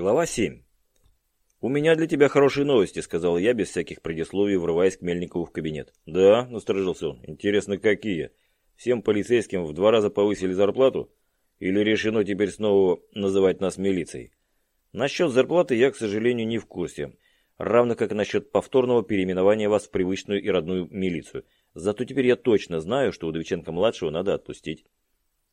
Глава 7. «У меня для тебя хорошие новости», — сказал я без всяких предисловий, врываясь к Мельникову в кабинет. «Да», — насторожился он. «Интересно, какие? Всем полицейским в два раза повысили зарплату? Или решено теперь снова называть нас милицией?» Насчет зарплаты я, к сожалению, не в курсе. Равно как и насчет повторного переименования вас в привычную и родную милицию. Зато теперь я точно знаю, что Удовиченко-младшего надо отпустить.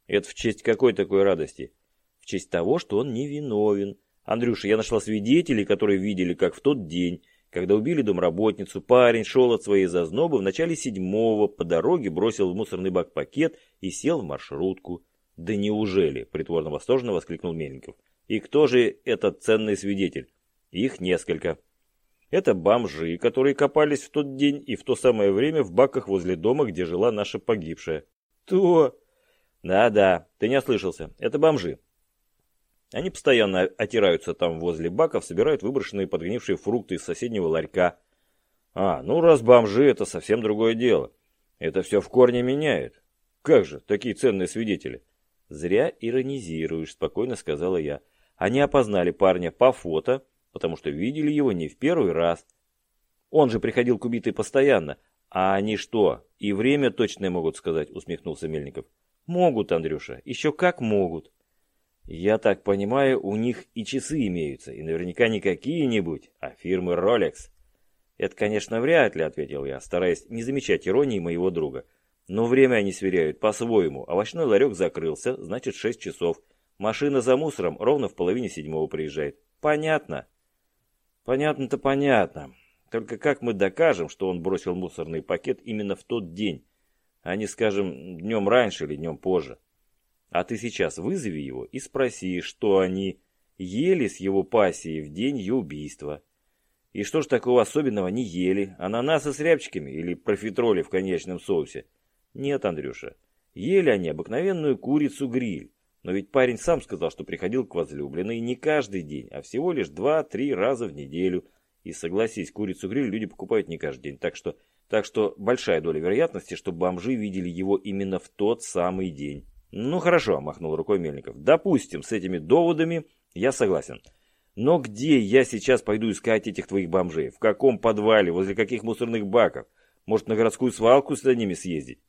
Это в честь какой такой радости? В честь того, что он невиновен. Андрюша, я нашла свидетелей, которые видели, как в тот день, когда убили домработницу, парень шел от своей зазнобы в начале седьмого, по дороге бросил в мусорный бак пакет и сел в маршрутку. «Да неужели?» – притворно восторженно воскликнул Мельников. «И кто же этот ценный свидетель?» «Их несколько». Это бомжи, которые копались в тот день и в то самое время в баках возле дома, где жила наша погибшая. «То?» «Да-да, ты не ослышался. Это бомжи. Они постоянно отираются там возле баков, собирают выброшенные подгнившие фрукты из соседнего ларька. А, ну раз бомжи, это совсем другое дело. Это все в корне меняет. Как же, такие ценные свидетели? Зря иронизируешь, спокойно сказала я. Они опознали парня по фото, потому что видели его не в первый раз. Он же приходил к убитой постоянно. А они что, и время точное могут сказать, усмехнулся Мельников. Могут, Андрюша, еще как могут. Я так понимаю, у них и часы имеются, и наверняка не какие-нибудь, а фирмы Rolex. Это, конечно, вряд ли, ответил я, стараясь не замечать иронии моего друга. Но время они сверяют по-своему. Овощной ларек закрылся, значит 6 часов. Машина за мусором ровно в половине седьмого приезжает. Понятно? Понятно-то понятно. Только как мы докажем, что он бросил мусорный пакет именно в тот день, а не, скажем, днем раньше или днем позже? А ты сейчас вызови его и спроси, что они ели с его пассией в день ее убийства. И что ж такого особенного не ели? Ананасы с рябчиками или профитроли в конечном соусе? Нет, Андрюша. Ели они обыкновенную курицу-гриль. Но ведь парень сам сказал, что приходил к возлюбленной не каждый день, а всего лишь два-три раза в неделю. И согласись, курицу-гриль люди покупают не каждый день. Так что, так что большая доля вероятности, что бомжи видели его именно в тот самый день. «Ну хорошо», – махнул рукой Мельников. «Допустим, с этими доводами я согласен. Но где я сейчас пойду искать этих твоих бомжей? В каком подвале? Возле каких мусорных баков? Может, на городскую свалку с ними съездить?»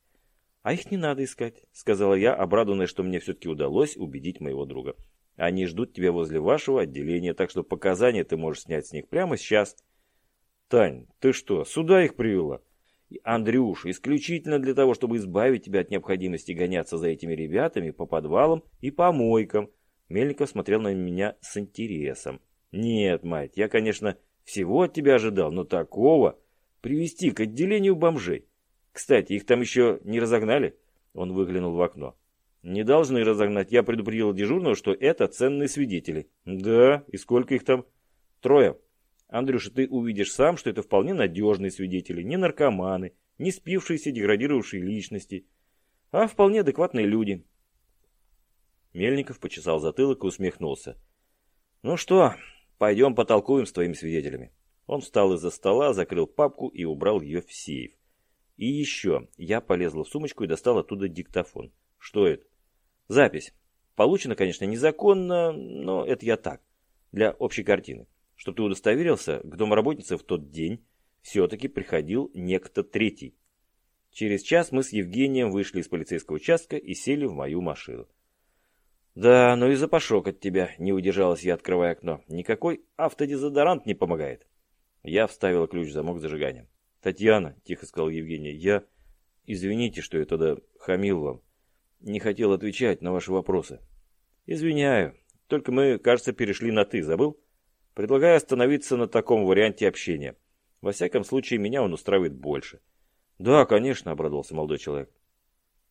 «А их не надо искать», – сказала я, обрадованная, что мне все-таки удалось убедить моего друга. «Они ждут тебя возле вашего отделения, так что показания ты можешь снять с них прямо сейчас». «Тань, ты что, сюда их привела?» Андрюш, исключительно для того, чтобы избавить тебя от необходимости гоняться за этими ребятами по подвалам и помойкам. Мельников смотрел на меня с интересом. Нет, мать, я, конечно, всего от тебя ожидал, но такого привести к отделению бомжей. Кстати, их там еще не разогнали? Он выглянул в окно. Не должны разогнать. Я предупредил дежурного, что это ценные свидетели. Да, и сколько их там? Трое. Андрюша, ты увидишь сам, что это вполне надежные свидетели, не наркоманы, не спившиеся деградировавшие личности, а вполне адекватные люди. Мельников почесал затылок и усмехнулся. Ну что, пойдем потолкуем с твоими свидетелями. Он встал из-за стола, закрыл папку и убрал ее в сейф. И еще, я полезла в сумочку и достал оттуда диктофон. Что это? Запись. Получено, конечно, незаконно, но это я так, для общей картины. Чтоб ты удостоверился, к домработнице в тот день все-таки приходил некто третий. Через час мы с Евгением вышли из полицейского участка и сели в мою машину. «Да, ну и запашок от тебя», — не удержалась я, открывая окно. «Никакой автодезодорант не помогает». Я вставила ключ в замок зажигания. «Татьяна», — тихо сказал Евгения, — «я... Извините, что я тогда хамил вам. Не хотел отвечать на ваши вопросы». «Извиняю. Только мы, кажется, перешли на «ты». Забыл?» Предлагаю остановиться на таком варианте общения. Во всяком случае, меня он устраивает больше. Да, конечно, обрадовался молодой человек.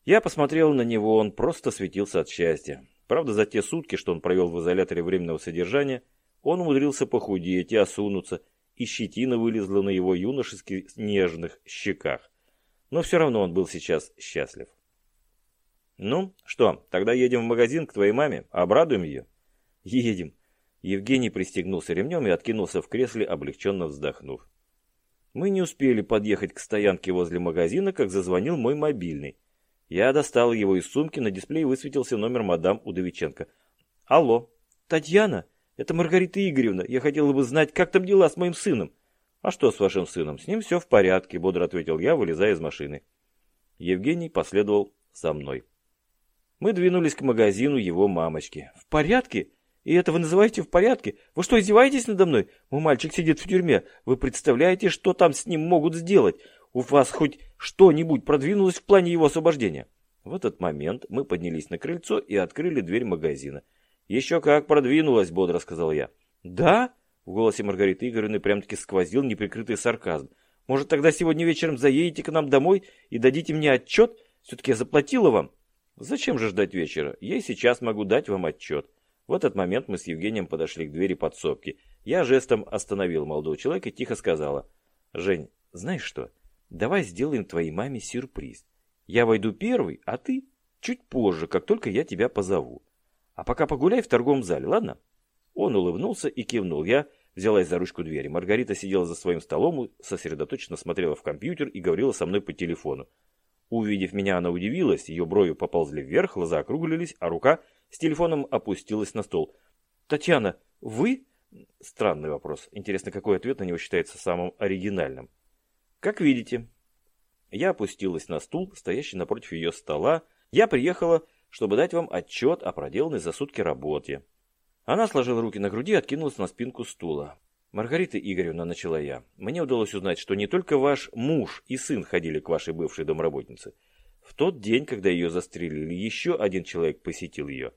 Я посмотрел на него, он просто светился от счастья. Правда, за те сутки, что он провел в изоляторе временного содержания, он умудрился похудеть и осунуться, и щетина вылезла на его юношески нежных щеках. Но все равно он был сейчас счастлив. «Ну, что, тогда едем в магазин к твоей маме, обрадуем ее?» «Едем», Евгений пристегнулся ремнем и откинулся в кресле, облегченно вздохнув. Мы не успели подъехать к стоянке возле магазина, как зазвонил мой мобильный. Я достал его из сумки, на дисплее высветился номер мадам Удовиченко. «Алло, Татьяна? Это Маргарита Игоревна. Я хотела бы знать, как там дела с моим сыном. А что с вашим сыном? С ним все в порядке, бодро ответил я, вылезая из машины. Евгений последовал за мной. Мы двинулись к магазину его мамочки. В порядке? И это вы называете в порядке? Вы что, издеваетесь надо мной? Мой мальчик сидит в тюрьме. Вы представляете, что там с ним могут сделать? У вас хоть что-нибудь продвинулось в плане его освобождения? В этот момент мы поднялись на крыльцо и открыли дверь магазина. «Еще как продвинулась», — бодро сказал я. «Да?» — в голосе Маргариты Игоревны прям-таки сквозил неприкрытый сарказм. «Может, тогда сегодня вечером заедете к нам домой и дадите мне отчет? Все-таки я заплатила вам». «Зачем же ждать вечера? Я и сейчас могу дать вам отчет». В этот момент мы с Евгением подошли к двери подсобки. Я жестом остановил молодого человека и тихо сказала. «Жень, знаешь что? Давай сделаем твоей маме сюрприз. Я войду первый, а ты чуть позже, как только я тебя позову. А пока погуляй в торговом зале, ладно?» Он улыбнулся и кивнул. Я взялась за ручку двери. Маргарита сидела за своим столом, сосредоточенно смотрела в компьютер и говорила со мной по телефону. Увидев меня, она удивилась, ее брови поползли вверх, глаза округлились, а рука с телефоном опустилась на стол. «Татьяна, вы?» Странный вопрос. Интересно, какой ответ на него считается самым оригинальным. «Как видите». Я опустилась на стул, стоящий напротив ее стола. Я приехала чтобы дать вам отчет о проделанной за сутки работе. Она сложила руки на груди и откинулась на спинку стула. «Маргарита Игоревна», — начала я, — «мне удалось узнать, что не только ваш муж и сын ходили к вашей бывшей домработнице. В тот день, когда ее застрелили, еще один человек посетил ее.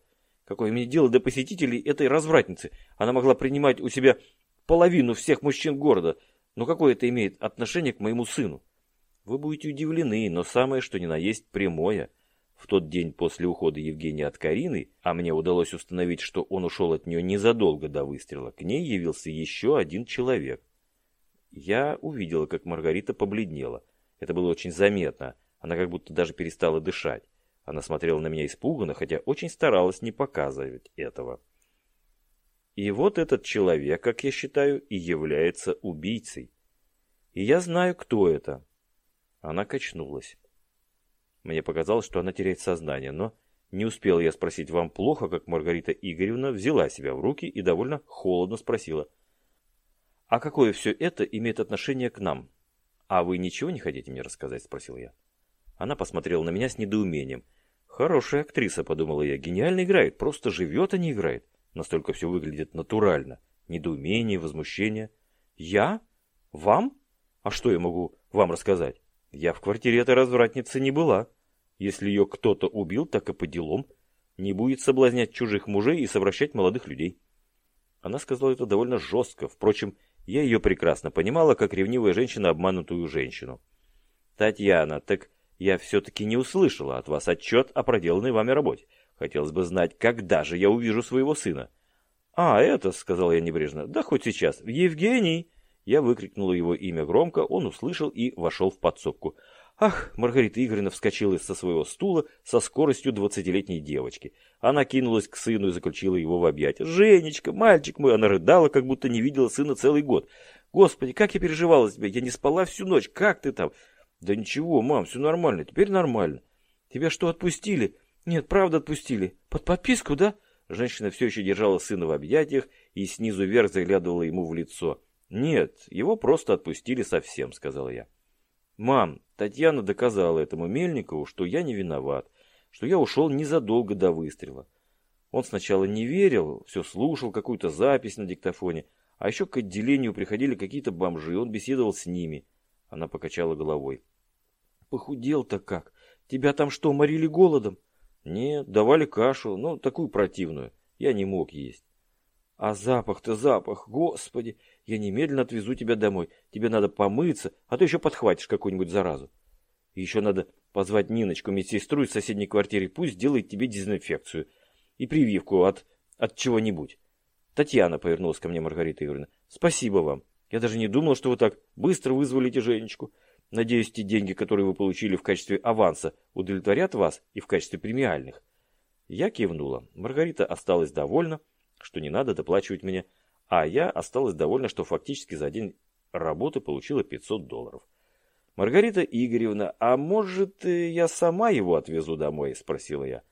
Какое мне дело до посетителей этой развратницы? Она могла принимать у себя половину всех мужчин города. Но какое это имеет отношение к моему сыну? Вы будете удивлены, но самое что ни на есть прямое. В тот день после ухода Евгения от Карины, а мне удалось установить, что он ушел от нее незадолго до выстрела, к ней явился еще один человек. Я увидела, как Маргарита побледнела. Это было очень заметно. Она как будто даже перестала дышать. Она смотрела на меня испуганно, хотя очень старалась не показывать этого. И вот этот человек, как я считаю, и является убийцей. И я знаю, кто это. Она качнулась. Мне показалось, что она теряет сознание, но не успел я спросить, вам плохо, как Маргарита Игоревна взяла себя в руки и довольно холодно спросила. А какое все это имеет отношение к нам? А вы ничего не хотите мне рассказать, спросил я. Она посмотрела на меня с недоумением. Хорошая актриса, подумала я, гениально играет, просто живет, а не играет. Настолько все выглядит натурально. Недоумение, возмущение. Я? Вам? А что я могу вам рассказать? Я в квартире этой развратницы не была. Если ее кто-то убил, так и по делам. Не будет соблазнять чужих мужей и совращать молодых людей. Она сказала это довольно жестко. Впрочем, я ее прекрасно понимала, как ревнивая женщина обманутую женщину. «Татьяна, так я все-таки не услышала от вас отчет о проделанной вами работе. Хотелось бы знать, когда же я увижу своего сына». «А, это», — сказал я небрежно, — «да хоть сейчас. Евгений!» Я выкрикнула его имя громко, он услышал и вошел в подсобку. Ах, Маргарита Игоревна вскочила со своего стула со скоростью двадцатилетней девочки. Она кинулась к сыну и заключила его в объятия. «Женечка, мальчик мой!» Она рыдала, как будто не видела сына целый год. «Господи, как я переживала за тебя! Я не спала всю ночь! Как ты там?» «Да ничего, мам, все нормально, теперь нормально. Тебя что, отпустили?» «Нет, правда отпустили. Под подписку, да?» Женщина все еще держала сына в объятиях и снизу вверх заглядывала ему в лицо. «Нет, его просто отпустили совсем», — сказал я. «Мам, Татьяна доказала этому Мельникову, что я не виноват, что я ушел незадолго до выстрела. Он сначала не верил, все слушал, какую-то запись на диктофоне, а еще к отделению приходили какие-то бомжи, он беседовал с ними». Она покачала головой. «Похудел-то как? Тебя там что, морили голодом?» «Нет, давали кашу, но такую противную. Я не мог есть». «А запах-то запах, господи! Я немедленно отвезу тебя домой. Тебе надо помыться, а то еще подхватишь какую-нибудь заразу. Еще надо позвать Ниночку, медсестру из соседней квартиры, пусть сделает тебе дезинфекцию и прививку от, от чего-нибудь. Татьяна повернулась ко мне, Маргарита Игоревна. Спасибо вам. Я даже не думал, что вы так быстро вызволите Женечку. Надеюсь, те деньги, которые вы получили в качестве аванса, удовлетворят вас и в качестве премиальных. Я кивнула. Маргарита осталась довольна, что не надо доплачивать мне а я осталась довольна, что фактически за день работы получила 500 долларов. «Маргарита Игоревна, а может, э, я сама его отвезу домой?» – спросила я.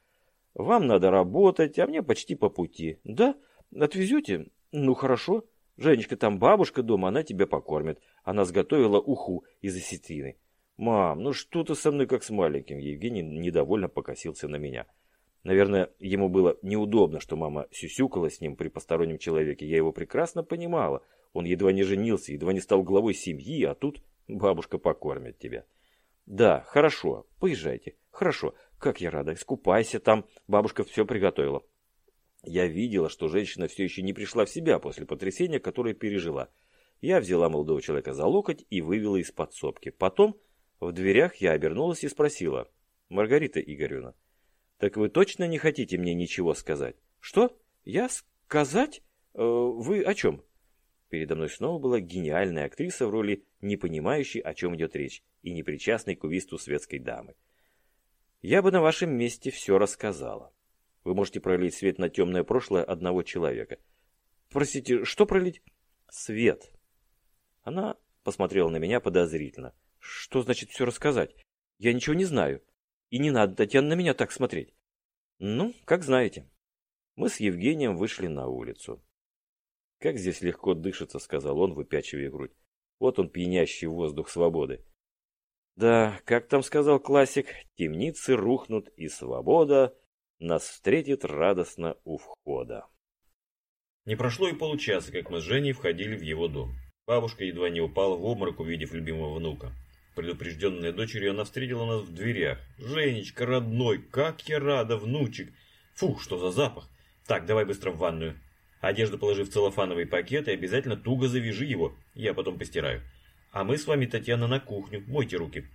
«Вам надо работать, а мне почти по пути». «Да, отвезете? Ну хорошо, Женечка, там бабушка дома, она тебя покормит. Она сготовила уху из осетрины. Мам, ну что ты со мной как с маленьким? Евгений недовольно покосился на меня. Наверное, ему было неудобно, что мама сюсюкала с ним при постороннем человеке. Я его прекрасно понимала. Он едва не женился, едва не стал главой семьи, а тут бабушка покормит тебя. Да, хорошо, поезжайте. Хорошо, как я рада. Искупайся там, бабушка все приготовила. Я видела, что женщина все еще не пришла в себя после потрясения, которое пережила. Я взяла молодого человека за локоть и вывела из подсобки. Потом в дверях я обернулась и спросила. «Маргарита Игоревна, так вы точно не хотите мне ничего сказать?» «Что? Я сказать? Э, вы о чем?» Передо мной снова была гениальная актриса в роли не понимающей, о чем идет речь, и непричастной к убийству светской дамы. «Я бы на вашем месте все рассказала». Вы можете пролить свет на темное прошлое одного человека. Простите, что пролить? Свет. Она посмотрела на меня подозрительно. Что значит все рассказать? Я ничего не знаю. И не надо, Татьяна, на меня так смотреть. Ну, как знаете. Мы с Евгением вышли на улицу. «Как здесь легко дышится», — сказал он, выпячивая грудь. «Вот он, пьянящий воздух свободы». «Да, как там сказал классик, темницы рухнут, и свобода нас встретит радостно у входа. Не прошло и получаса, как мы с Женей входили в его дом. Бабушка едва не упала в обморок, увидев любимого внука. Предупрежденная дочерью, она встретила нас в дверях. «Женечка, родной, как я рада, внучек! Фу, что за запах! Так, давай быстро в ванную. Одежду положи в целлофановый пакет и обязательно туго завяжи его, я потом постираю. А мы с вами, Татьяна, на кухню, мойте руки.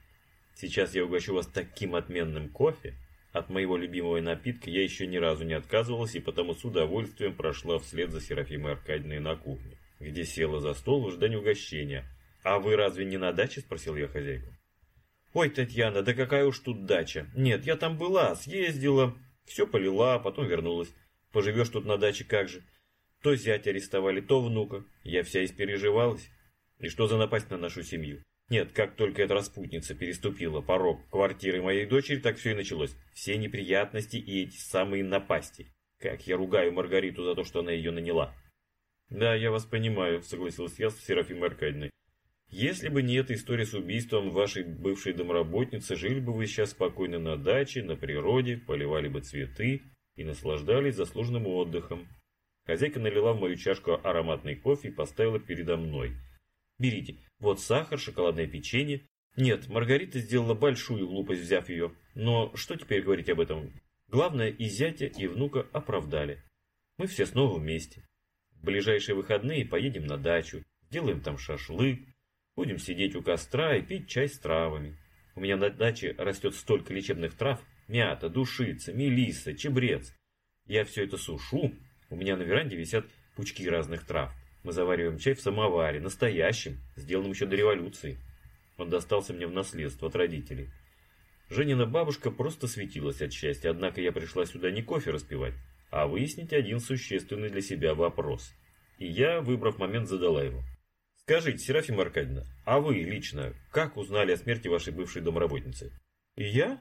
Сейчас я угощу вас таким отменным кофе, от моего любимого напитка я еще ни разу не отказывалась и потому с удовольствием прошла вслед за Серафимой Аркадьевной на кухню, где села за стол в ожидании угощения. «А вы разве не на даче?» – спросил я хозяйку. «Ой, Татьяна, да какая уж тут дача! Нет, я там была, съездила, все полила, потом вернулась. Поживешь тут на даче как же? То зять арестовали, то внука. Я вся испереживалась. И что за напасть на нашу семью? Нет, как только эта распутница переступила порог квартиры моей дочери, так все и началось. Все неприятности и эти самые напасти. Как я ругаю Маргариту за то, что она ее наняла. Да, я вас понимаю, согласился я с Серафимой Аркадьевной. Если бы не эта история с убийством вашей бывшей домработницы, жили бы вы сейчас спокойно на даче, на природе, поливали бы цветы и наслаждались заслуженным отдыхом. Хозяйка налила в мою чашку ароматный кофе и поставила передо мной – Берите. Вот сахар, шоколадное печенье. Нет, Маргарита сделала большую глупость, взяв ее. Но что теперь говорить об этом? Главное, и зятя, и внука оправдали. Мы все снова вместе. В ближайшие выходные поедем на дачу, сделаем там шашлык, будем сидеть у костра и пить чай с травами. У меня на даче растет столько лечебных трав. Мята, душица, мелисса, чебрец. Я все это сушу. У меня на веранде висят пучки разных трав. Мы завариваем чай в самоваре, настоящем, сделанном еще до революции. Он достался мне в наследство от родителей. Женина бабушка просто светилась от счастья, однако я пришла сюда не кофе распивать, а выяснить один существенный для себя вопрос. И я, выбрав момент, задала его. Скажите, Серафима Аркадьевна, а вы лично как узнали о смерти вашей бывшей домработницы? И я?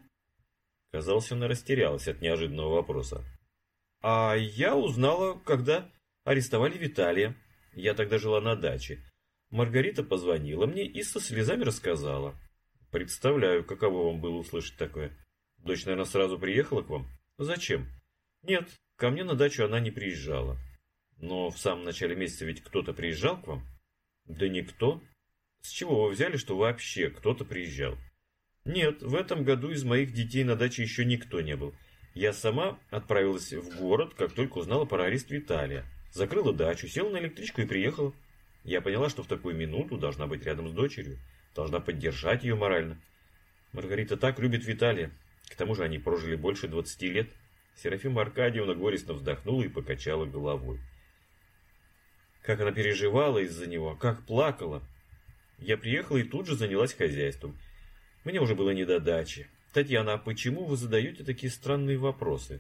Казалось, она растерялась от неожиданного вопроса. А я узнала, когда арестовали Виталия. Я тогда жила на даче. Маргарита позвонила мне и со слезами рассказала. Представляю, каково вам было услышать такое. Дочь, наверное, сразу приехала к вам? Зачем? Нет, ко мне на дачу она не приезжала. Но в самом начале месяца ведь кто-то приезжал к вам? Да никто. С чего вы взяли, что вообще кто-то приезжал? Нет, в этом году из моих детей на даче еще никто не был. Я сама отправилась в город, как только узнала про арест Виталия. Закрыла дачу, села на электричку и приехала. Я поняла, что в такую минуту должна быть рядом с дочерью, должна поддержать ее морально. Маргарита так любит Виталия. К тому же они прожили больше 20 лет. Серафима Аркадьевна горестно вздохнула и покачала головой. Как она переживала из-за него, как плакала. Я приехала и тут же занялась хозяйством. Мне уже было не до дачи. Татьяна, а почему вы задаете такие странные вопросы?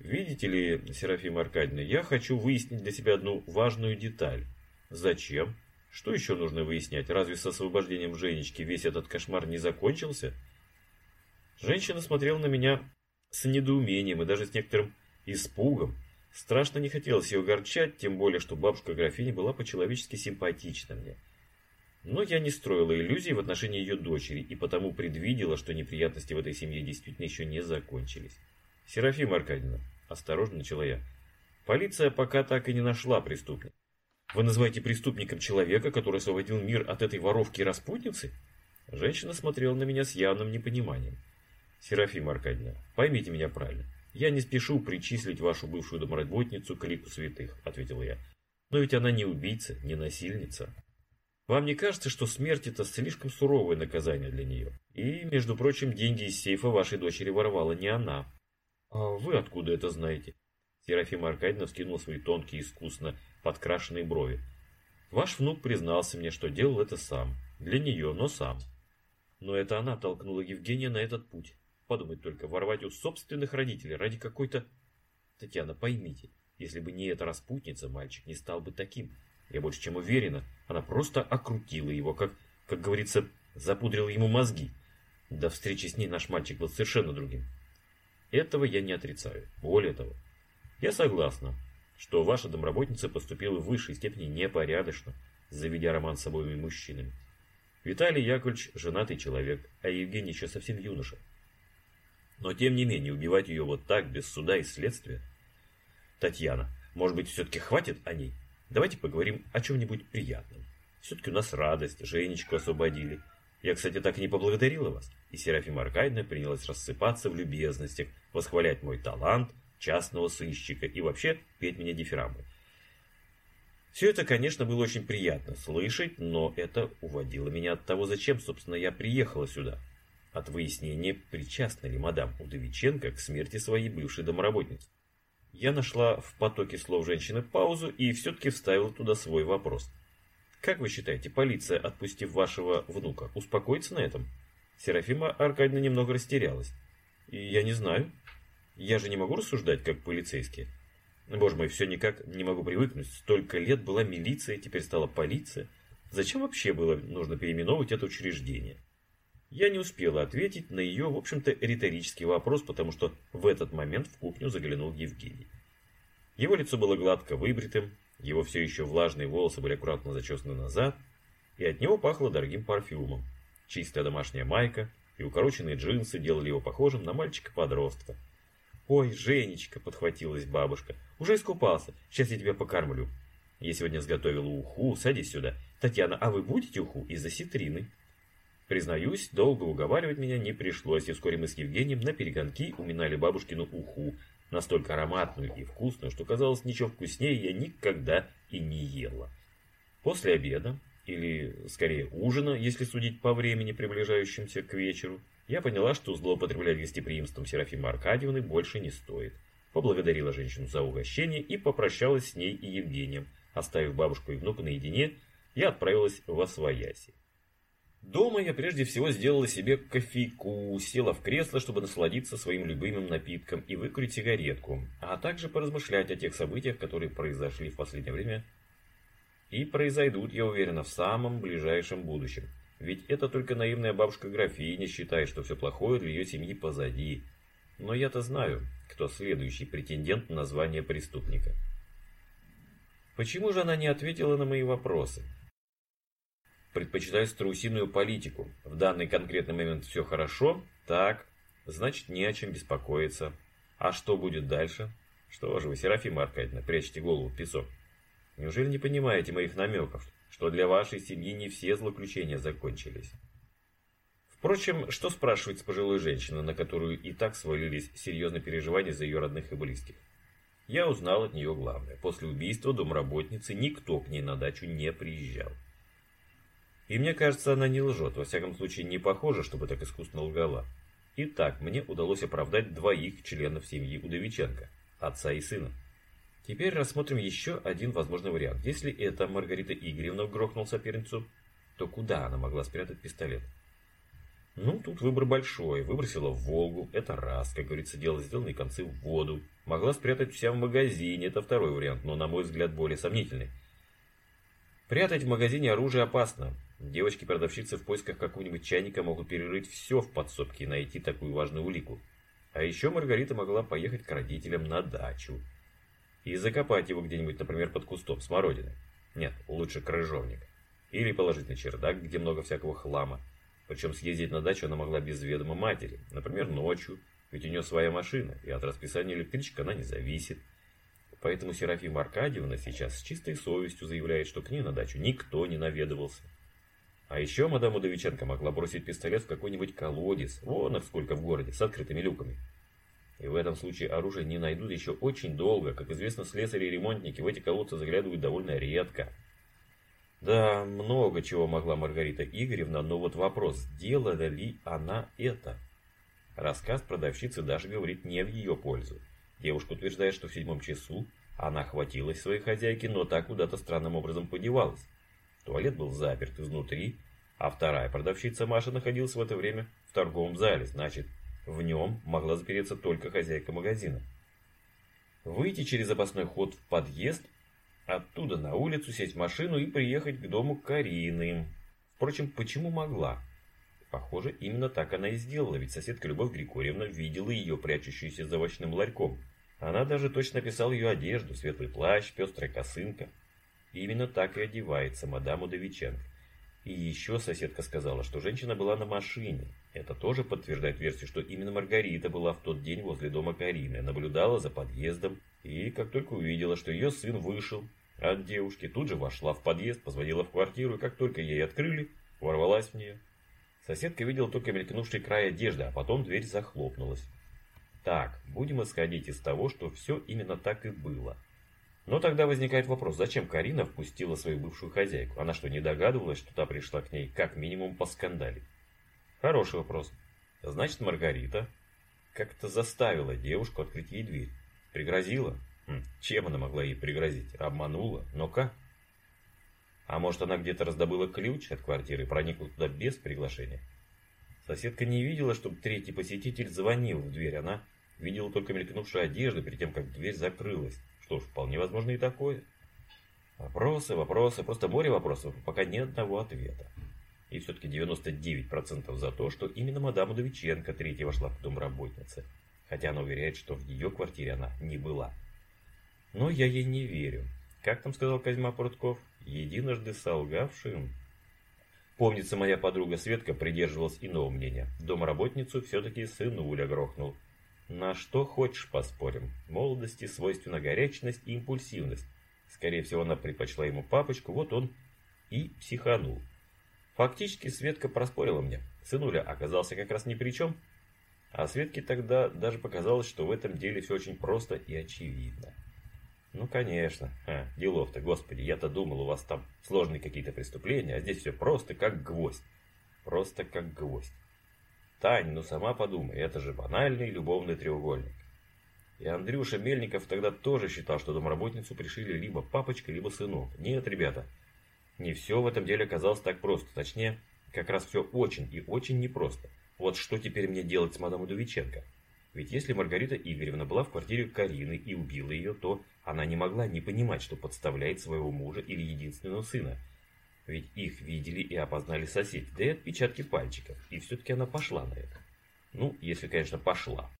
Видите ли, Серафима Аркадьевна, я хочу выяснить для себя одну важную деталь. Зачем? Что еще нужно выяснять? Разве с освобождением Женечки весь этот кошмар не закончился? Женщина смотрела на меня с недоумением и даже с некоторым испугом. Страшно не хотелось ее огорчать, тем более, что бабушка графини была по-человечески симпатична мне. Но я не строила иллюзий в отношении ее дочери и потому предвидела, что неприятности в этой семье действительно еще не закончились. «Серафима Аркадьевна», – осторожно начала я, – «полиция пока так и не нашла преступника». «Вы называете преступником человека, который освободил мир от этой воровки и распутницы?» Женщина смотрела на меня с явным непониманием. «Серафима Аркадьевна, поймите меня правильно. Я не спешу причислить вашу бывшую домработницу к лику святых», – ответила я. «Но ведь она не убийца, не насильница». Вам не кажется, что смерть это слишком суровое наказание для нее? И, между прочим, деньги из сейфа вашей дочери воровала не она. А вы откуда это знаете? Серафима Аркадьевна вскинула свои тонкие, искусно подкрашенные брови. Ваш внук признался мне, что делал это сам. Для нее, но сам. Но это она толкнула Евгения на этот путь. Подумать только, ворвать у собственных родителей ради какой-то... Татьяна, поймите, если бы не эта распутница, мальчик не стал бы таким. Я больше чем уверена, она просто окрутила его, как, как говорится, запудрила ему мозги. До встречи с ней наш мальчик был совершенно другим. Этого я не отрицаю. Более того, я согласна, что ваша домработница поступила в высшей степени непорядочно, заведя роман с обоими мужчинами. Виталий Яковлевич – женатый человек, а Евгений еще совсем юноша. Но тем не менее, убивать ее вот так, без суда и следствия... Татьяна, может быть, все-таки хватит о ней? Давайте поговорим о чем-нибудь приятном. Все-таки у нас радость, Женечку освободили. Я, кстати, так и не поблагодарила вас. И Серафима Аркадьевна принялась рассыпаться в любезностях, восхвалять мой талант частного сыщика и вообще петь мне дифирамбы. Все это, конечно, было очень приятно слышать, но это уводило меня от того, зачем, собственно, я приехала сюда. От выяснения, причастна ли мадам Удовиченко к смерти своей бывшей домработницы. Я нашла в потоке слов женщины паузу и все-таки вставила туда свой вопрос. Как вы считаете, полиция, отпустив вашего внука, успокоится на этом? Серафима Аркадьевна немного растерялась. Я не знаю. Я же не могу рассуждать, как полицейские. Боже мой, все никак не могу привыкнуть. Столько лет была милиция, теперь стала полиция. Зачем вообще было нужно переименовывать это учреждение? Я не успела ответить на ее, в общем-то, риторический вопрос, потому что в этот момент в кухню заглянул Евгений. Его лицо было гладко выбритым, его все еще влажные волосы были аккуратно зачесаны назад, и от него пахло дорогим парфюмом. Чистая домашняя майка и укороченные джинсы делали его похожим на мальчика-подростка. «Ой, Женечка!» – подхватилась бабушка. «Уже искупался. Сейчас я тебя покормлю. Я сегодня сготовила уху. Садись сюда. Татьяна, а вы будете уху из-за ситрины?» Признаюсь, долго уговаривать меня не пришлось, и вскоре мы с Евгением на перегонки уминали бабушкину уху, настолько ароматную и вкусную, что казалось, ничего вкуснее я никогда и не ела. После обеда, или скорее ужина, если судить по времени, приближающемуся к вечеру, я поняла, что злоупотреблять гостеприимством Серафимы Аркадьевны больше не стоит. Поблагодарила женщину за угощение и попрощалась с ней и Евгением. Оставив бабушку и внука наедине, я отправилась в Освояси. Дома я прежде всего сделала себе кофейку, села в кресло, чтобы насладиться своим любимым напитком и выкурить сигаретку, а также поразмышлять о тех событиях, которые произошли в последнее время и произойдут, я уверена, в самом ближайшем будущем. Ведь это только наивная бабушка графиня считает, что все плохое для ее семьи позади. Но я-то знаю, кто следующий претендент на звание преступника. Почему же она не ответила на мои вопросы? предпочитаю страусиную политику. В данный конкретный момент все хорошо, так, значит не о чем беспокоиться. А что будет дальше? Что же вы, Серафима Аркадьевна, прячете голову в песок? Неужели не понимаете моих намеков, что для вашей семьи не все злоключения закончились? Впрочем, что спрашивать с пожилой женщины, на которую и так свалились серьезные переживания за ее родных и близких? Я узнал от нее главное. После убийства домработницы никто к ней на дачу не приезжал. И мне кажется, она не лжет, во всяком случае не похоже, чтобы так искусно лгала. Итак, мне удалось оправдать двоих членов семьи Удовиченко, отца и сына. Теперь рассмотрим еще один возможный вариант. Если это Маргарита Игоревна грохнул соперницу, то куда она могла спрятать пистолет? Ну, тут выбор большой. Выбросила в Волгу, это раз, как говорится, дело сделанные концы в воду. Могла спрятать вся в магазине, это второй вариант, но, на мой взгляд, более сомнительный. Прятать в магазине оружие опасно. Девочки-продавщицы в поисках какого-нибудь чайника могут перерыть все в подсобке и найти такую важную улику. А еще Маргарита могла поехать к родителям на дачу. И закопать его где-нибудь, например, под кустом смородины. Нет, лучше крыжовник. Или положить на чердак, где много всякого хлама. Причем съездить на дачу она могла без ведома матери, например, ночью, ведь у нее своя машина, и от расписания электричек она не зависит. Поэтому Серафима Аркадьевна сейчас с чистой совестью заявляет, что к ней на дачу никто не наведывался. А еще мадам Удовиченко могла бросить пистолет в какой-нибудь колодец, вон их сколько в городе, с открытыми люками. И в этом случае оружие не найдут еще очень долго. Как известно, слесари и ремонтники в эти колодцы заглядывают довольно редко. Да, много чего могла Маргарита Игоревна, но вот вопрос, сделала ли она это? Рассказ продавщицы даже говорит не в ее пользу. Девушка утверждает, что в седьмом часу она хватилась своей хозяйки, но так куда-то странным образом подевалась. Туалет был заперт изнутри, а вторая продавщица Маша находилась в это время в торговом зале, значит, в нем могла запереться только хозяйка магазина. Выйти через запасной ход в подъезд, оттуда на улицу, сесть в машину и приехать к дому Карины. Впрочем, почему могла? Похоже, именно так она и сделала, ведь соседка Любовь Григорьевна видела ее, прячущуюся за овощным ларьком. Она даже точно описала ее одежду, светлый плащ, пестрая косынка. И именно так и одевается мадам Удовиченко. И еще соседка сказала, что женщина была на машине. Это тоже подтверждает версию, что именно Маргарита была в тот день возле дома Карины, наблюдала за подъездом и, как только увидела, что ее сын вышел от девушки, тут же вошла в подъезд, позвонила в квартиру, и как только ей открыли, ворвалась в нее. Соседка видела только мелькнувший край одежды, а потом дверь захлопнулась. Так, будем исходить из того, что все именно так и было. Но тогда возникает вопрос, зачем Карина впустила свою бывшую хозяйку? Она что, не догадывалась, что та пришла к ней как минимум по скандале? Хороший вопрос. Значит, Маргарита как-то заставила девушку открыть ей дверь. Пригрозила? Хм, чем она могла ей пригрозить? Обманула? Но как? А может, она где-то раздобыла ключ от квартиры и проникла туда без приглашения? Соседка не видела, чтобы третий посетитель звонил в дверь. Она видела только мелькнувшую одежду перед тем, как дверь закрылась. Что ж, вполне возможно и такое. Вопросы, вопросы, просто море вопросов, пока ни одного ответа. И все-таки 99% за то, что именно мадам Удовиченко третья вошла в дом работницы. Хотя она уверяет, что в ее квартире она не была. Но я ей не верю. Как там сказал Козьма Прутков? единожды солгавшим. Помнится, моя подруга Светка придерживалась иного мнения. Домработницу все-таки сынуля грохнул. На что хочешь поспорим. Молодости свойственна горячность и импульсивность. Скорее всего, она предпочла ему папочку, вот он и психанул. Фактически Светка проспорила мне. Сынуля оказался как раз ни при чем. А Светке тогда даже показалось, что в этом деле все очень просто и очевидно. Ну, конечно. А, делов-то, господи, я-то думал, у вас там сложные какие-то преступления, а здесь все просто как гвоздь. Просто как гвоздь. Тань, ну сама подумай, это же банальный любовный треугольник. И Андрюша Мельников тогда тоже считал, что домработницу пришили либо папочка, либо сынок. Нет, ребята, не все в этом деле оказалось так просто. Точнее, как раз все очень и очень непросто. Вот что теперь мне делать с мадам Удовиченко? Ведь если Маргарита Игоревна была в квартире Карины и убила ее, то она не могла не понимать, что подставляет своего мужа или единственного сына. Ведь их видели и опознали соседи, да и отпечатки пальчиков. И все-таки она пошла на это. Ну, если, конечно, пошла.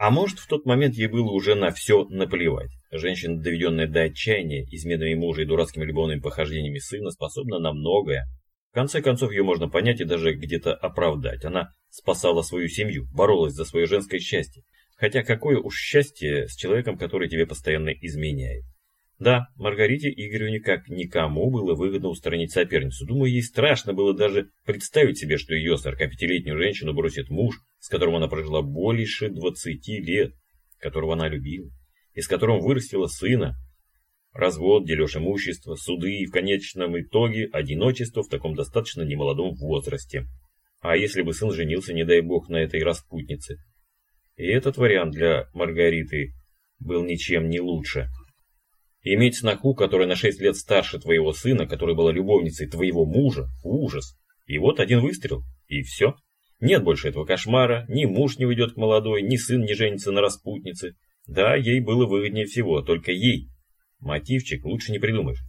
А может, в тот момент ей было уже на все наплевать. Женщина, доведенная до отчаяния, изменами мужа и дурацкими любовными похождениями сына, способна на многое. В конце концов, ее можно понять и даже где-то оправдать. Она спасала свою семью, боролась за свое женское счастье. Хотя какое уж счастье с человеком, который тебе постоянно изменяет. Да, Маргарите Игоревне как никому было выгодно устранить соперницу. Думаю, ей страшно было даже представить себе, что ее 45-летнюю женщину бросит муж, с которым она прожила больше 20 лет, которого она любила, и с которым вырастила сына. Развод, дележ имущества, суды и в конечном итоге одиночество в таком достаточно немолодом возрасте. А если бы сын женился, не дай бог, на этой распутнице? И этот вариант для Маргариты был ничем не лучше. Иметь сноху, которая на 6 лет старше твоего сына, которая была любовницей твоего мужа, ужас. И вот один выстрел, и все. Нет больше этого кошмара, ни муж не уйдет к молодой, ни сын не женится на распутнице. Да, ей было выгоднее всего, только ей. Мотивчик лучше не придумаешь.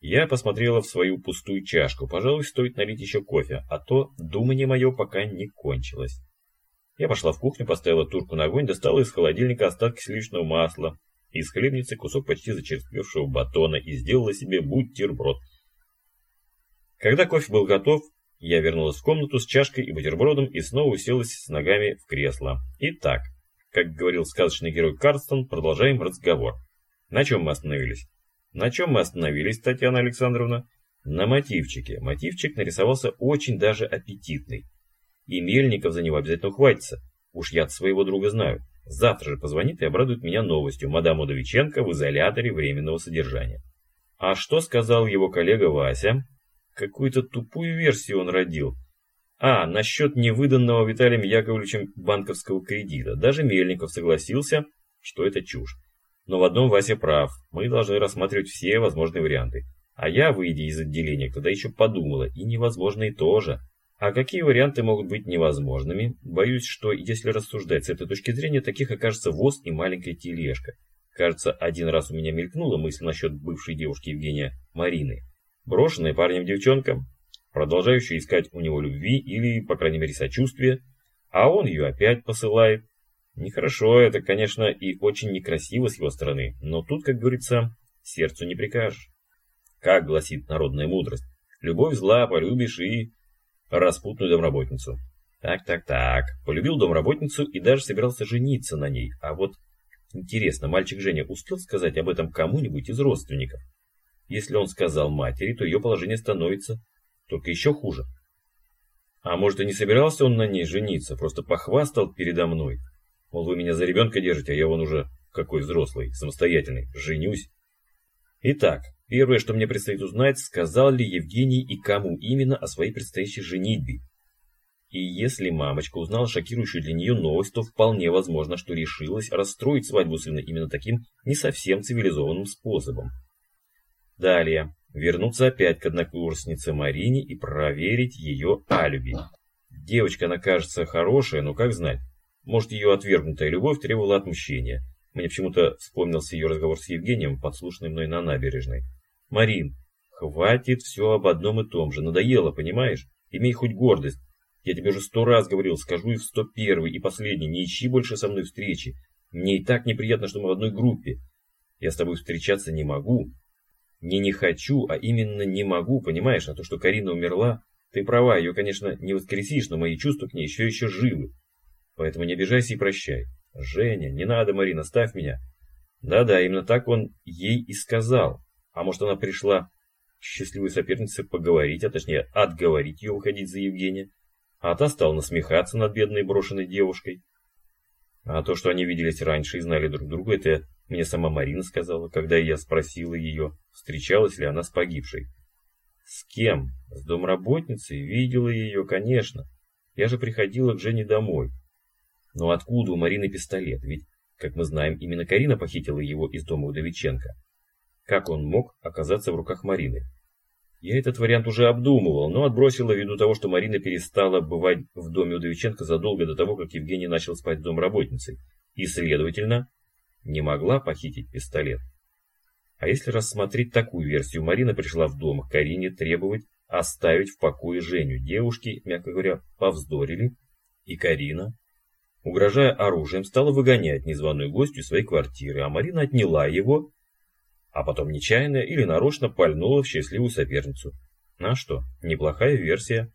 Я посмотрела в свою пустую чашку. Пожалуй, стоит налить еще кофе, а то думание мое пока не кончилось. Я пошла в кухню, поставила турку на огонь, достала из холодильника остатки сливочного масла из хлебницы кусок почти зачерствевшего батона и сделала себе бутерброд. Когда кофе был готов, я вернулась в комнату с чашкой и бутербродом и снова уселась с ногами в кресло. Итак, как говорил сказочный герой Карстон, продолжаем разговор. На чем мы остановились? На чем мы остановились, Татьяна Александровна? На мотивчике. Мотивчик нарисовался очень даже аппетитный. И Мельников за него обязательно ухватится. Уж я от своего друга знаю. Завтра же позвонит и обрадует меня новостью. Мадам Удовиченко в изоляторе временного содержания. А что сказал его коллега Вася? Какую-то тупую версию он родил. А, насчет невыданного Виталием Яковлевичем банковского кредита. Даже Мельников согласился, что это чушь. Но в одном Вася прав. Мы должны рассматривать все возможные варианты. А я, выйдя из отделения, тогда еще подумала, и невозможные тоже. А какие варианты могут быть невозможными? Боюсь, что если рассуждать с этой точки зрения, таких окажется воз и маленькая тележка. Кажется, один раз у меня мелькнула мысль насчет бывшей девушки Евгения Марины. Брошенная парнем девчонка, продолжающая искать у него любви или, по крайней мере, сочувствия, а он ее опять посылает. Нехорошо это, конечно, и очень некрасиво с его стороны, но тут, как говорится, сердцу не прикажешь. Как гласит народная мудрость, любовь зла полюбишь и распутную домработницу. Так-так-так, полюбил домработницу и даже собирался жениться на ней, а вот интересно, мальчик Женя успел сказать об этом кому-нибудь из родственников? Если он сказал матери, то ее положение становится только еще хуже. А может и не собирался он на ней жениться, просто похвастал передо мной, Мол, вы меня за ребенка держите, а я вон уже какой взрослый, самостоятельный, женюсь. Итак, первое, что мне предстоит узнать, сказал ли Евгений и кому именно о своей предстоящей женитьбе. И если мамочка узнала шокирующую для нее новость, то вполне возможно, что решилась расстроить свадьбу сына именно таким не совсем цивилизованным способом. Далее, вернуться опять к однокурснице Марине и проверить ее алиби. Девочка, она кажется хорошая, но как знать. Может, ее отвергнутая любовь требовала отмщения. Мне почему-то вспомнился ее разговор с Евгением, подслушанный мной на набережной. «Марин, хватит все об одном и том же. Надоело, понимаешь? Имей хоть гордость. Я тебе уже сто раз говорил, скажу и в сто первый, и последний. Не ищи больше со мной встречи. Мне и так неприятно, что мы в одной группе. Я с тобой встречаться не могу. Не не хочу, а именно не могу, понимаешь? А то, что Карина умерла, ты права, ее, конечно, не воскресишь, но мои чувства к ней еще еще живы. Поэтому не обижайся и прощай. Женя, не надо, Марина, ставь меня. Да-да, именно так он ей и сказал. А может, она пришла счастливой сопернице поговорить, а точнее отговорить ее выходить за Евгения. А та стала насмехаться над бедной брошенной девушкой. А то, что они виделись раньше и знали друг друга, это мне сама Марина сказала, когда я спросила ее, встречалась ли она с погибшей. С кем? С домработницей? Видела ее, конечно. Я же приходила к Жене домой. Но откуда у Марины пистолет? Ведь, как мы знаем, именно Карина похитила его из дома Удовиченко. Как он мог оказаться в руках Марины? Я этот вариант уже обдумывал, но отбросила ввиду того, что Марина перестала бывать в доме Удовиченко задолго до того, как Евгений начал спать с домработницей. И, следовательно, не могла похитить пистолет. А если рассмотреть такую версию, Марина пришла в дом к Карине требовать оставить в покое Женю. Девушки, мягко говоря, повздорили, и Карина угрожая оружием, стала выгонять незваную гостью своей квартиры, а Марина отняла его, а потом нечаянно или нарочно пальнула в счастливую соперницу. А что, неплохая версия.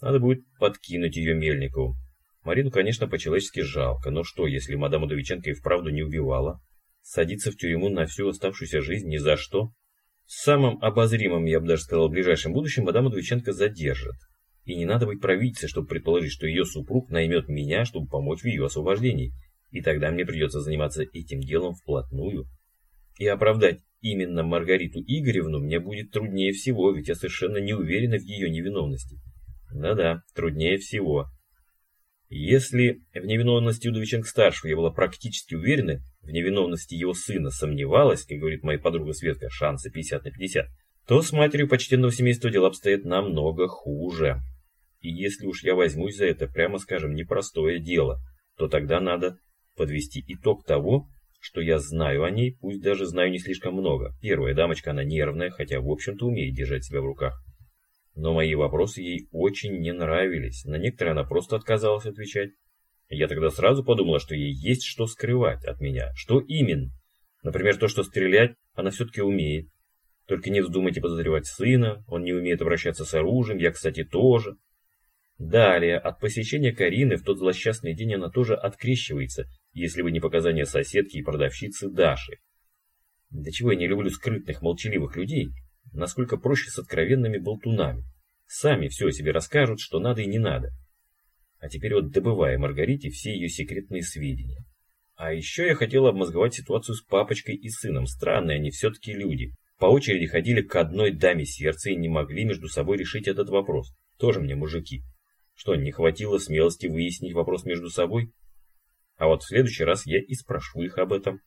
Надо будет подкинуть ее Мельникову. Марину, конечно, по-человечески жалко, но что, если мадам Удовиченко и вправду не убивала? Садиться в тюрьму на всю оставшуюся жизнь ни за что? В самом обозримом, я бы даже сказал, ближайшем будущем мадам Удовиченко задержат. И не надо быть провидицей, чтобы предположить, что ее супруг наймет меня, чтобы помочь в ее освобождении. И тогда мне придется заниматься этим делом вплотную. И оправдать именно Маргариту Игоревну мне будет труднее всего, ведь я совершенно не уверена в ее невиновности. Да-да, труднее всего. Если в невиновности Удовиченко-старшего я была практически уверена, в невиновности его сына сомневалась, как говорит моя подруга Светка, шансы 50 на 50, то с матерью почтенного семейства дела обстоят намного хуже. И если уж я возьмусь за это, прямо скажем, непростое дело, то тогда надо подвести итог того, что я знаю о ней, пусть даже знаю не слишком много. Первая дамочка, она нервная, хотя в общем-то умеет держать себя в руках. Но мои вопросы ей очень не нравились. На некоторые она просто отказалась отвечать. Я тогда сразу подумала, что ей есть что скрывать от меня. Что именно? Например, то, что стрелять она все-таки умеет. Только не вздумайте подозревать сына, он не умеет обращаться с оружием, я, кстати, тоже. Далее, от посещения Карины в тот злосчастный день она тоже открещивается, если вы не показания соседки и продавщицы Даши. До чего я не люблю скрытных, молчаливых людей, насколько проще с откровенными болтунами. Сами все о себе расскажут, что надо и не надо. А теперь вот добывая Маргарите все ее секретные сведения. А еще я хотел обмозговать ситуацию с папочкой и сыном. Странные они все-таки люди. По очереди ходили к одной даме сердца и не могли между собой решить этот вопрос. Тоже мне мужики. Что, не хватило смелости выяснить вопрос между собой? А вот в следующий раз я и спрошу их об этом.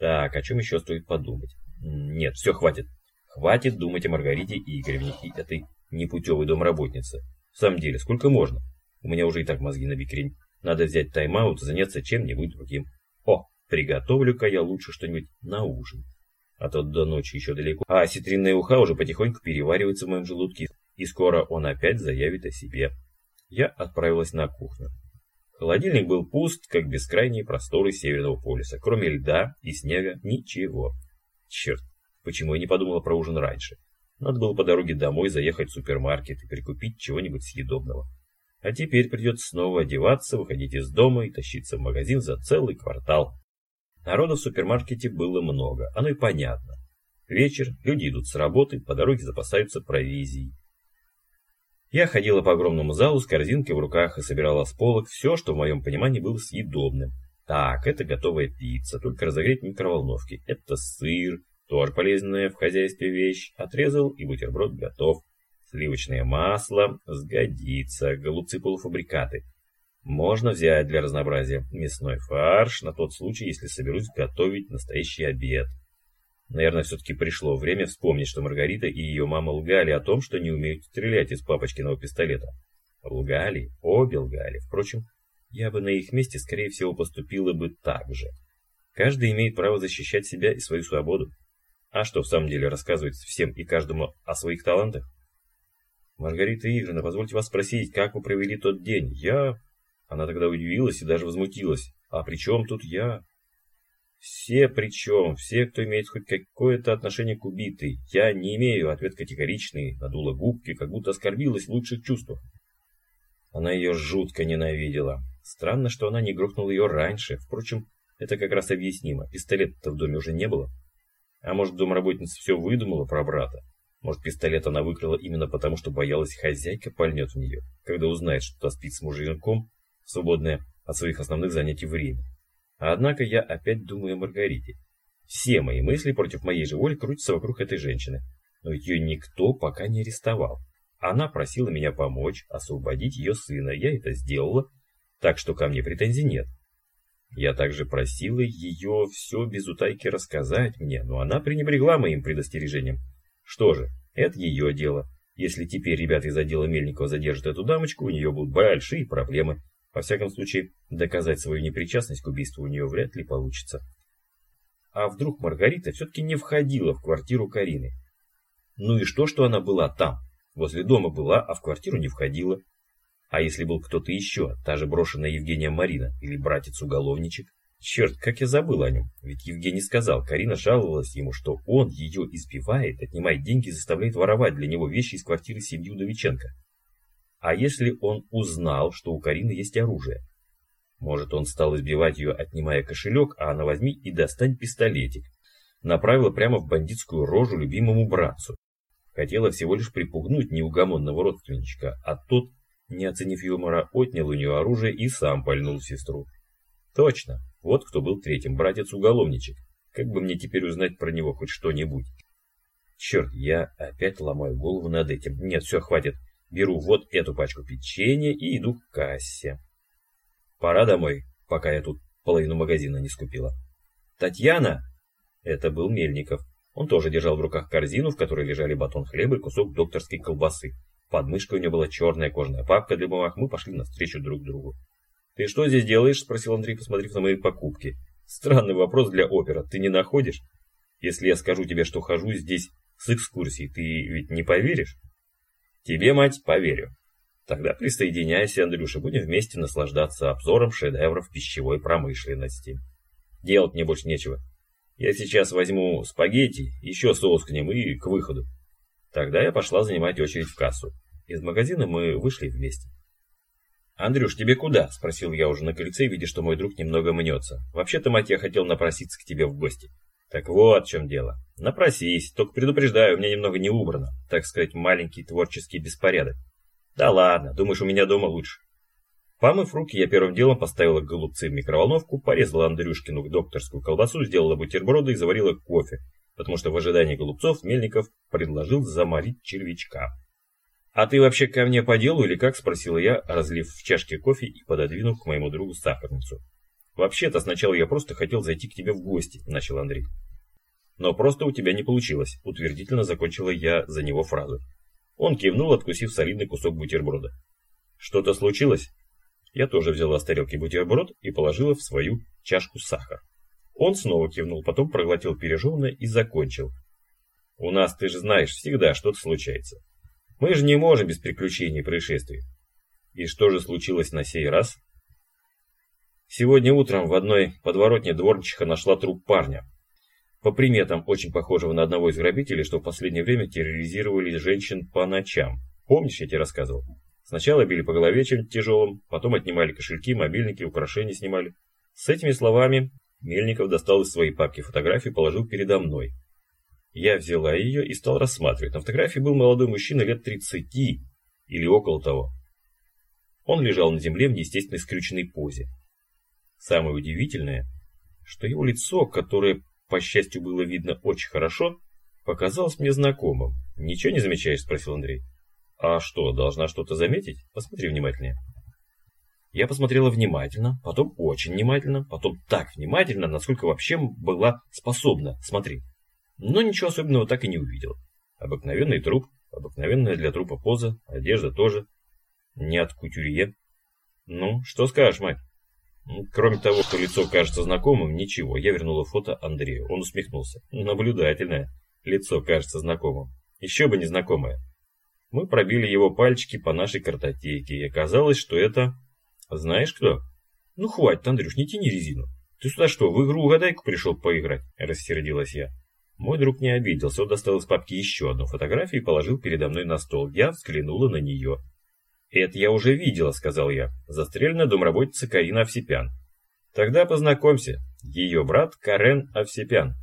Так, о чем еще стоит подумать? Нет, все, хватит. Хватит думать о Маргарите Игоревне и этой непутевой домработнице. В самом деле, сколько можно? У меня уже и так мозги на бикрень. Надо взять тайм-аут и заняться чем-нибудь другим. О, приготовлю-ка я лучше что-нибудь на ужин. А то до ночи еще далеко. А осетринная уха уже потихоньку переваривается в моем желудке. И скоро он опять заявит о себе. Я отправилась на кухню. Холодильник был пуст, как бескрайние просторы Северного полюса. Кроме льда и снега ничего. Черт, почему я не подумала про ужин раньше? Надо было по дороге домой заехать в супермаркет и прикупить чего-нибудь съедобного. А теперь придется снова одеваться, выходить из дома и тащиться в магазин за целый квартал. Народа в супермаркете было много, оно и понятно. Вечер, люди идут с работы, по дороге запасаются провизией. Я ходила по огромному залу с корзинкой в руках и собирала с полок все, что в моем понимании было съедобным. Так, это готовая пицца, только разогреть в микроволновке. Это сыр, тоже полезная в хозяйстве вещь. Отрезал и бутерброд готов. Сливочное масло сгодится, голубцы-полуфабрикаты. Можно взять для разнообразия мясной фарш на тот случай, если соберусь готовить настоящий обед. Наверное, все-таки пришло время вспомнить, что Маргарита и ее мама лгали о том, что не умеют стрелять из папочкиного пистолета. Лгали, обе лгали. Впрочем, я бы на их месте, скорее всего, поступила бы так же. Каждый имеет право защищать себя и свою свободу. А что в самом деле рассказывать всем и каждому о своих талантах? Маргарита Игоревна, позвольте вас спросить, как вы провели тот день? Я... Она тогда удивилась и даже возмутилась. А при чем тут я? Все причем, все, кто имеет хоть какое-то отношение к убитой. Я не имею, ответ категоричный, надула губки, как будто оскорбилась в лучших чувствах. Она ее жутко ненавидела. Странно, что она не грохнула ее раньше. Впрочем, это как раз объяснимо. Пистолета-то в доме уже не было. А может, домработница все выдумала про брата? Может, пистолет она выкрала именно потому, что боялась, хозяйка пальнет в нее, когда узнает, что та спит с муженьком, свободное от своих основных занятий время. Однако я опять думаю о Маргарите. Все мои мысли против моей же воли крутятся вокруг этой женщины. Но ее никто пока не арестовал. Она просила меня помочь, освободить ее сына. Я это сделала, так что ко мне претензий нет. Я также просила ее все без утайки рассказать мне, но она пренебрегла моим предостережением. Что же, это ее дело. Если теперь ребята из отдела Мельникова задержат эту дамочку, у нее будут большие проблемы. Во всяком случае, доказать свою непричастность к убийству у нее вряд ли получится. А вдруг Маргарита все-таки не входила в квартиру Карины? Ну и что, что она была там? Возле дома была, а в квартиру не входила. А если был кто-то еще, та же брошенная Евгения Марина или братец-уголовничек? Черт, как я забыл о нем. Ведь Евгений сказал, Карина жаловалась ему, что он ее избивает, отнимает деньги и заставляет воровать для него вещи из квартиры семьи Удовиченко. А если он узнал, что у Карины есть оружие? Может, он стал избивать ее, отнимая кошелек, а она возьми и достань пистолетик. Направила прямо в бандитскую рожу любимому братцу. Хотела всего лишь припугнуть неугомонного родственничка, а тот не оценив юмора, отнял у нее оружие и сам пальнул сестру. Точно, вот кто был третьим, братец-уголовничек. Как бы мне теперь узнать про него хоть что-нибудь? Черт, я опять ломаю голову над этим. Нет, все, хватит. Беру вот эту пачку печенья и иду к кассе. Пора домой, пока я тут половину магазина не скупила. Татьяна! Это был Мельников. Он тоже держал в руках корзину, в которой лежали батон хлеба и кусок докторской колбасы. Под мышкой у него была черная кожаная папка для бумаг. Мы пошли навстречу друг другу. «Ты что здесь делаешь?» – спросил Андрей, посмотрев на мои покупки. «Странный вопрос для опера. Ты не находишь? Если я скажу тебе, что хожу здесь с экскурсией, ты ведь не поверишь?» «Тебе, мать, поверю. Тогда присоединяйся, Андрюша, будем вместе наслаждаться обзором шедевров пищевой промышленности. Делать мне больше нечего. Я сейчас возьму спагетти, еще соус к ним и к выходу. Тогда я пошла занимать очередь в кассу. Из магазина мы вышли вместе. «Андрюш, тебе куда?» – спросил я уже на крыльце, видя, что мой друг немного мнется. «Вообще-то, мать, я хотел напроситься к тебе в гости». «Так вот в чем дело. Напросись, только предупреждаю, у меня немного не убрано, так сказать, маленький творческий беспорядок». «Да ладно, думаешь, у меня дома лучше?» Помыв руки, я первым делом поставила голубцы в микроволновку, порезала Андрюшкину докторскую колбасу, сделала бутерброды и заварила кофе, потому что в ожидании голубцов Мельников предложил заморить червячка. «А ты вообще ко мне по делу или как?» – спросила я, разлив в чашке кофе и пододвинув к моему другу сахарницу. «Вообще-то сначала я просто хотел зайти к тебе в гости», – начал Андрей. «Но просто у тебя не получилось», – утвердительно закончила я за него фразу. Он кивнул, откусив солидный кусок бутерброда. «Что-то случилось?» Я тоже взяла с тарелки бутерброд и положила в свою чашку сахар. Он снова кивнул, потом проглотил пирожное и закончил. «У нас, ты же знаешь, всегда что-то случается. Мы же не можем без приключений и происшествий. И что же случилось на сей раз? Сегодня утром в одной подворотне дворничиха нашла труп парня. По приметам, очень похожего на одного из грабителей, что в последнее время терроризировали женщин по ночам. Помнишь, я тебе рассказывал? Сначала били по голове чем-то тяжелым, потом отнимали кошельки, мобильники, украшения снимали. С этими словами Мельников достал из своей папки фотографию и положил передо мной. Я взяла ее и стал рассматривать. На фотографии был молодой мужчина лет 30 или около того. Он лежал на земле в неестественной скрюченной позе. Самое удивительное, что его лицо, которое, по счастью, было видно очень хорошо, показалось мне знакомым. «Ничего не замечаешь?» – спросил Андрей. «А что, должна что-то заметить? Посмотри внимательнее». Я посмотрела внимательно, потом очень внимательно, потом так внимательно, насколько вообще была способна смотреть но ничего особенного так и не увидел. Обыкновенный труп, обыкновенная для трупа поза, одежда тоже. Не от кутюрье. Ну, что скажешь, мать? Кроме того, что лицо кажется знакомым, ничего. Я вернула фото Андрею. Он усмехнулся. Наблюдательное. Лицо кажется знакомым. Еще бы не знакомое. Мы пробили его пальчики по нашей картотеке, и оказалось, что это... Знаешь кто? Ну хватит, Андрюш, не тяни резину. Ты сюда что, в игру-угадайку пришел поиграть? Рассердилась я. Мой друг не обиделся, он достал из папки еще одну фотографию и положил передо мной на стол. Я взглянула на нее. «Это я уже видела», — сказал я. «Застреленная домработица Карина Овсепян». «Тогда познакомься. Ее брат Карен Овсепян».